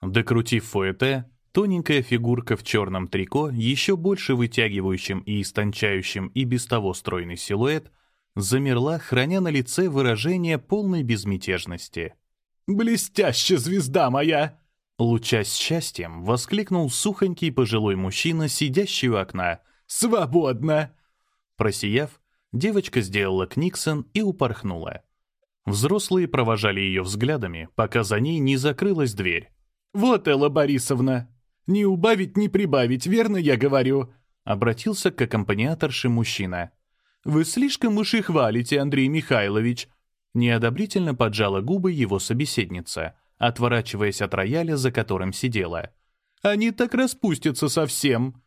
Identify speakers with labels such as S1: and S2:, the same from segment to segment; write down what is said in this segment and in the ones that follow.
S1: Докрутив фуэте, тоненькая фигурка в черном трико, еще больше вытягивающим и истончающим и без того стройный силуэт, замерла, храня на лице выражение полной безмятежности.
S2: «Блестяще, звезда моя!»
S1: Лучась счастьем, воскликнул сухонький пожилой мужчина, сидящий у окна.
S2: «Свободно!»
S1: Просияв, девочка сделала книксон и упорхнула. Взрослые провожали ее взглядами, пока за ней не закрылась дверь.
S2: «Вот, Элла Борисовна, не убавить, не прибавить, верно я говорю?»
S1: Обратился к аккомпаниаторше мужчина. «Вы слишком уж и хвалите, Андрей Михайлович!» Неодобрительно поджала губы его собеседница, отворачиваясь от рояля, за которым сидела.
S2: «Они так распустятся совсем!»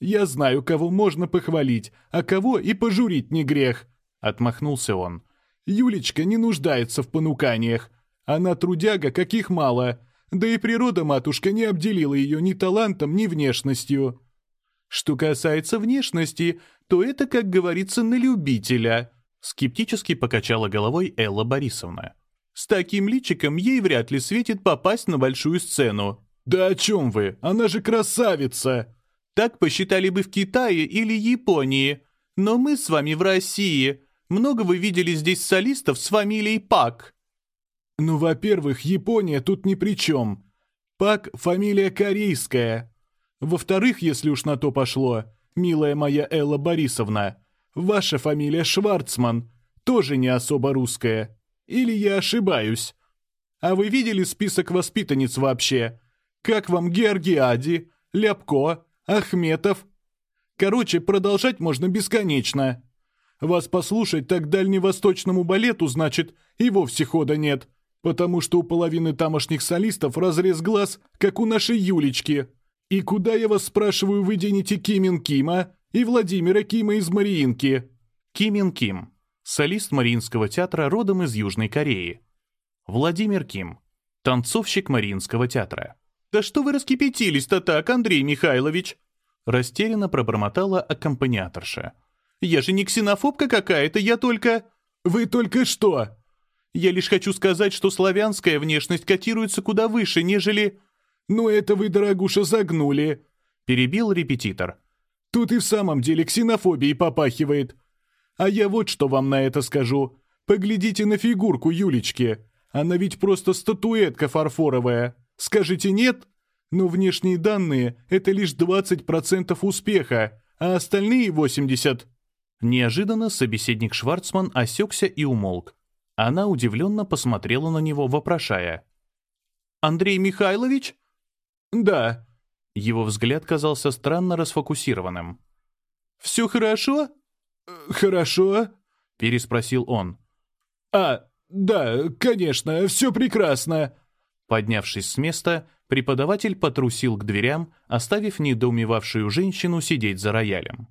S2: «Я знаю, кого можно похвалить, а кого и пожурить не грех!» Отмахнулся он. «Юлечка не нуждается в понуканиях. Она трудяга, каких мало, да и природа, матушка, не обделила ее ни талантом, ни внешностью. Что касается внешности, то это, как говорится, на любителя. Скептически покачала головой Элла Борисовна. С таким личиком ей вряд ли светит попасть на большую сцену. «Да о чем вы? Она же красавица!» «Так посчитали бы в Китае или Японии. Но мы с вами в России. Много вы видели здесь солистов с фамилией Пак?» Ну, во-первых, Япония тут ни при чем. Пак — фамилия корейская. Во-вторых, если уж на то пошло, милая моя Элла Борисовна, ваша фамилия Шварцман, тоже не особо русская. Или я ошибаюсь? А вы видели список воспитанниц вообще? Как вам Георгиади, Ляпко, Ахметов? Короче, продолжать можно бесконечно. Вас послушать так дальневосточному балету, значит, и вовсе хода нет потому что у половины тамошних солистов разрез глаз, как у нашей Юлечки. И куда, я вас спрашиваю, вы денете Кимин Кима и Владимира Кима из Мариинки?»
S1: Кимин Ким, солист Мариинского театра родом из Южной Кореи. Владимир Ким, танцовщик Мариинского театра.
S2: «Да что вы раскипятились-то так, Андрей Михайлович?»
S1: Растерянно пробормотала аккомпаниаторша.
S2: «Я же не ксенофобка какая-то, я только...» «Вы только что?» Я лишь хочу сказать, что славянская внешность котируется куда выше, нежели... «Ну это вы, дорогуша, загнули», — перебил репетитор. «Тут и в самом деле ксенофобией попахивает. А я вот что вам на это скажу. Поглядите на фигурку Юлечки. Она ведь просто статуэтка фарфоровая. Скажите нет? Но внешние данные — это лишь 20% успеха, а остальные 80%...»
S1: Неожиданно собеседник Шварцман осекся и умолк. Она удивленно посмотрела на него, вопрошая.
S2: «Андрей Михайлович?» «Да».
S1: Его взгляд казался странно расфокусированным.
S2: «Все хорошо?» «Хорошо», — переспросил он. «А, да, конечно, все прекрасно».
S1: Поднявшись с места, преподаватель потрусил к дверям, оставив недоумевавшую женщину сидеть за роялем.